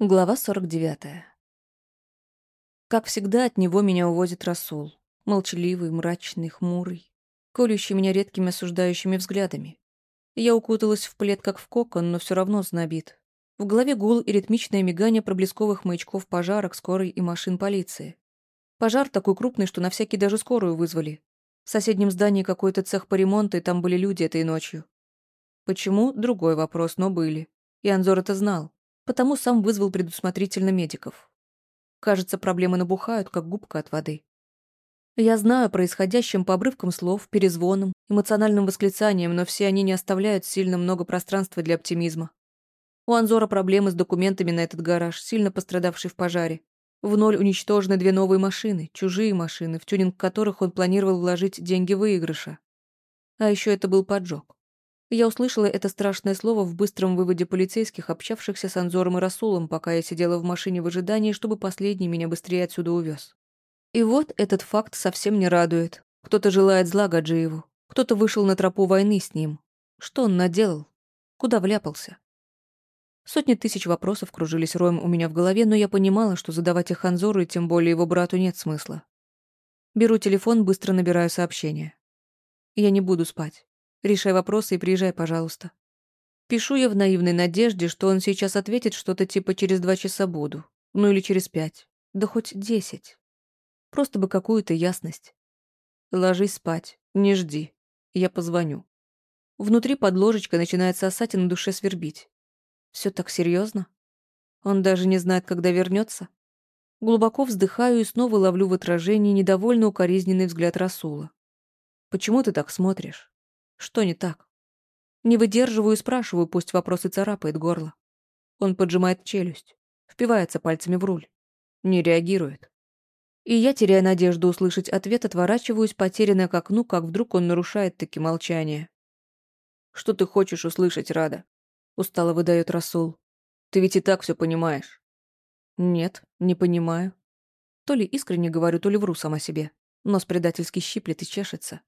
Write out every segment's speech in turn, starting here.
Глава 49. Как всегда, от него меня увозит Расул. Молчаливый, мрачный, хмурый, колющий меня редкими осуждающими взглядами. Я укуталась в плед, как в кокон, но все равно знобит. В голове гул и ритмичное мигание проблесковых маячков пожарок, скорой и машин полиции. Пожар такой крупный, что на всякий даже скорую вызвали. В соседнем здании какой-то цех по ремонту, и там были люди этой ночью. Почему? Другой вопрос, но были. И Анзор это знал потому сам вызвал предусмотрительно медиков. Кажется, проблемы набухают, как губка от воды. Я знаю о происходящем по обрывкам слов, перезвонам, эмоциональным восклицаниям, но все они не оставляют сильно много пространства для оптимизма. У Анзора проблемы с документами на этот гараж, сильно пострадавший в пожаре. В ноль уничтожены две новые машины, чужие машины, в тюнинг которых он планировал вложить деньги выигрыша. А еще это был поджог. Я услышала это страшное слово в быстром выводе полицейских, общавшихся с Анзором и Расулом, пока я сидела в машине в ожидании, чтобы последний меня быстрее отсюда увез. И вот этот факт совсем не радует. Кто-то желает зла Гаджиеву, кто-то вышел на тропу войны с ним. Что он наделал? Куда вляпался? Сотни тысяч вопросов кружились роем у меня в голове, но я понимала, что задавать их Анзору и тем более его брату нет смысла. Беру телефон, быстро набираю сообщение. Я не буду спать. Решай вопросы и приезжай, пожалуйста. Пишу я в наивной надежде, что он сейчас ответит что-то типа «через два часа буду». Ну или через пять. Да хоть десять. Просто бы какую-то ясность. Ложись спать, не жди. Я позвоню. Внутри под ложечкой начинает сосать и на душе свербить. Все так серьезно? Он даже не знает, когда вернется. Глубоко вздыхаю и снова ловлю в отражении недовольно укоризненный взгляд Расула. «Почему ты так смотришь?» Что не так? Не выдерживаю и спрашиваю, пусть вопросы царапает горло. Он поджимает челюсть, впивается пальцами в руль. Не реагирует. И я, теряя надежду услышать ответ, отворачиваюсь, потерянная к окну, как вдруг он нарушает таки молчание. «Что ты хочешь услышать, Рада?» Устало выдает Расул. «Ты ведь и так все понимаешь». «Нет, не понимаю». То ли искренне говорю, то ли вру сама себе. Нос предательски щиплет и чешется.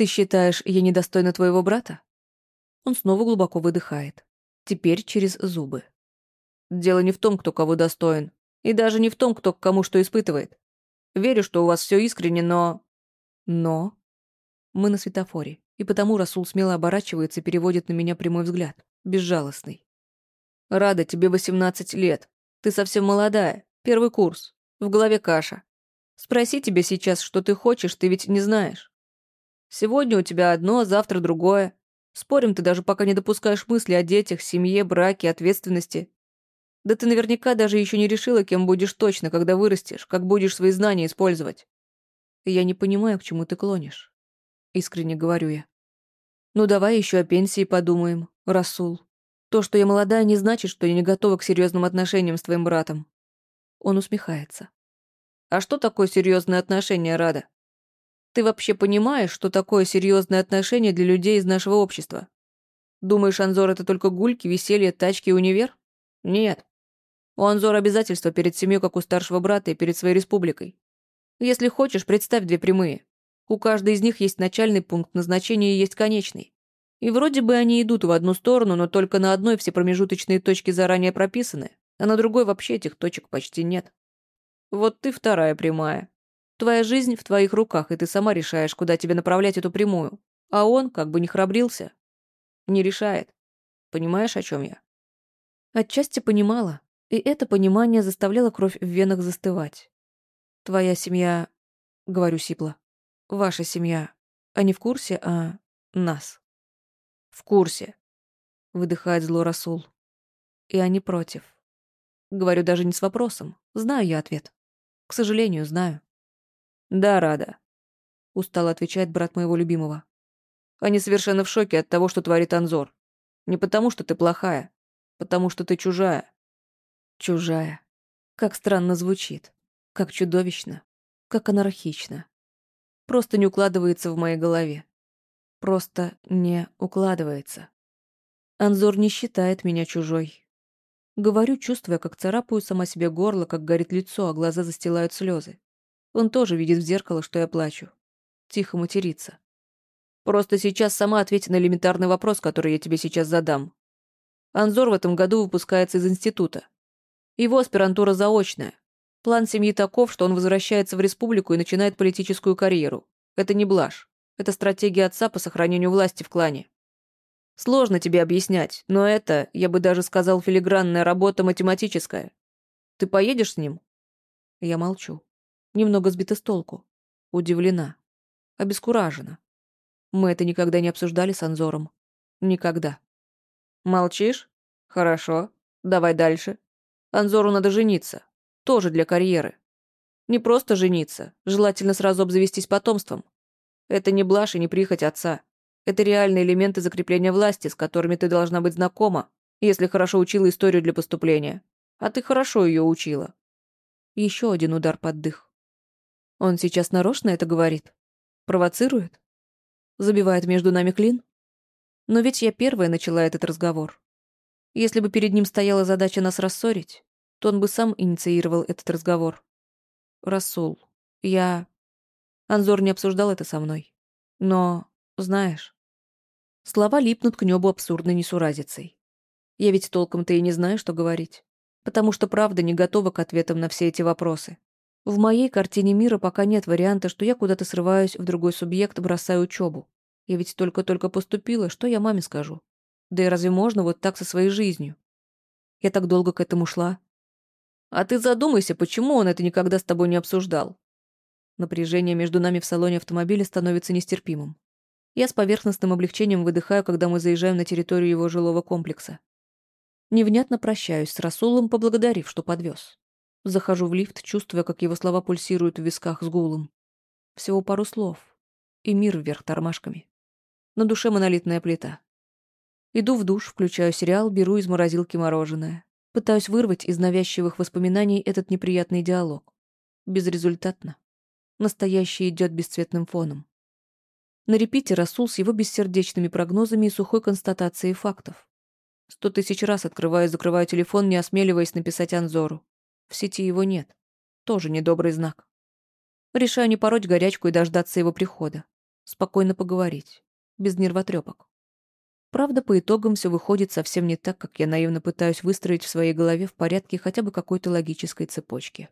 «Ты считаешь, я недостойна твоего брата?» Он снова глубоко выдыхает. Теперь через зубы. «Дело не в том, кто кого достоин. И даже не в том, кто к кому что испытывает. Верю, что у вас все искренне, но...» «Но...» Мы на светофоре, и потому Расул смело оборачивается и переводит на меня прямой взгляд, безжалостный. «Рада, тебе 18 лет. Ты совсем молодая. Первый курс. В голове каша. Спроси тебя сейчас, что ты хочешь, ты ведь не знаешь. Сегодня у тебя одно, завтра другое. Спорим, ты даже пока не допускаешь мысли о детях, семье, браке, ответственности. Да ты наверняка даже еще не решила, кем будешь точно, когда вырастешь, как будешь свои знания использовать. Я не понимаю, к чему ты клонишь. Искренне говорю я. Ну давай еще о пенсии подумаем, Расул. То, что я молодая, не значит, что я не готова к серьезным отношениям с твоим братом. Он усмехается. А что такое серьезные отношения, Рада? Ты вообще понимаешь, что такое серьезное отношение для людей из нашего общества? Думаешь, Анзор — это только гульки, веселье, тачки и универ? Нет. У Анзора обязательства перед семьей, как у старшего брата, и перед своей республикой. Если хочешь, представь две прямые. У каждой из них есть начальный пункт назначения и есть конечный. И вроде бы они идут в одну сторону, но только на одной все промежуточные точки заранее прописаны, а на другой вообще этих точек почти нет. Вот ты вторая прямая. Твоя жизнь в твоих руках, и ты сама решаешь, куда тебе направлять эту прямую. А он, как бы не храбрился, не решает. Понимаешь, о чем я? Отчасти понимала, и это понимание заставляло кровь в венах застывать. Твоя семья, говорю сипло, ваша семья, они в курсе, а нас. В курсе, выдыхает зло Расул. И они против. Говорю даже не с вопросом. Знаю я ответ. К сожалению, знаю. «Да, рада», — устало отвечает брат моего любимого. «Они совершенно в шоке от того, что творит Анзор. Не потому, что ты плохая, потому что ты чужая». «Чужая. Как странно звучит. Как чудовищно. Как анархично. Просто не укладывается в моей голове. Просто не укладывается. Анзор не считает меня чужой. Говорю, чувствуя, как царапаю сама себе горло, как горит лицо, а глаза застилают слезы. Он тоже видит в зеркало, что я плачу. Тихо матерится. Просто сейчас сама ответь на элементарный вопрос, который я тебе сейчас задам. Анзор в этом году выпускается из института. Его аспирантура заочная. План семьи таков, что он возвращается в республику и начинает политическую карьеру. Это не блажь. Это стратегия отца по сохранению власти в клане. Сложно тебе объяснять, но это, я бы даже сказал, филигранная работа математическая. Ты поедешь с ним? Я молчу. Немного сбита с толку. Удивлена. Обескуражена. Мы это никогда не обсуждали с Анзором. Никогда. Молчишь? Хорошо. Давай дальше. Анзору надо жениться. Тоже для карьеры. Не просто жениться, желательно сразу обзавестись потомством. Это не блажь и не прихоть отца. Это реальные элементы закрепления власти, с которыми ты должна быть знакома, если хорошо учила историю для поступления. А ты хорошо ее учила. Еще один удар под дых. Он сейчас нарочно это говорит? Провоцирует? Забивает между нами клин? Но ведь я первая начала этот разговор. Если бы перед ним стояла задача нас рассорить, то он бы сам инициировал этот разговор. Расул, я... Анзор не обсуждал это со мной. Но знаешь, слова липнут к небу абсурдной несуразицей. Я ведь толком-то и не знаю, что говорить. Потому что правда не готова к ответам на все эти вопросы. В моей картине мира пока нет варианта, что я куда-то срываюсь в другой субъект, бросаю учебу. Я ведь только-только поступила, что я маме скажу? Да и разве можно вот так со своей жизнью? Я так долго к этому шла. А ты задумайся, почему он это никогда с тобой не обсуждал? Напряжение между нами в салоне автомобиля становится нестерпимым. Я с поверхностным облегчением выдыхаю, когда мы заезжаем на территорию его жилого комплекса. Невнятно прощаюсь с Расулом, поблагодарив, что подвез. Захожу в лифт, чувствуя, как его слова пульсируют в висках с гулом. Всего пару слов. И мир вверх тормашками. На душе монолитная плита. Иду в душ, включаю сериал, беру из морозилки мороженое. Пытаюсь вырвать из навязчивых воспоминаний этот неприятный диалог. Безрезультатно. Настоящий идет бесцветным фоном. На репите Расул с его бессердечными прогнозами и сухой констатацией фактов. Сто тысяч раз открываю и закрываю телефон, не осмеливаясь написать Анзору. В сети его нет. Тоже недобрый знак. Решаю не пороть горячку и дождаться его прихода. Спокойно поговорить. Без нервотрепок. Правда, по итогам все выходит совсем не так, как я наивно пытаюсь выстроить в своей голове в порядке хотя бы какой-то логической цепочки.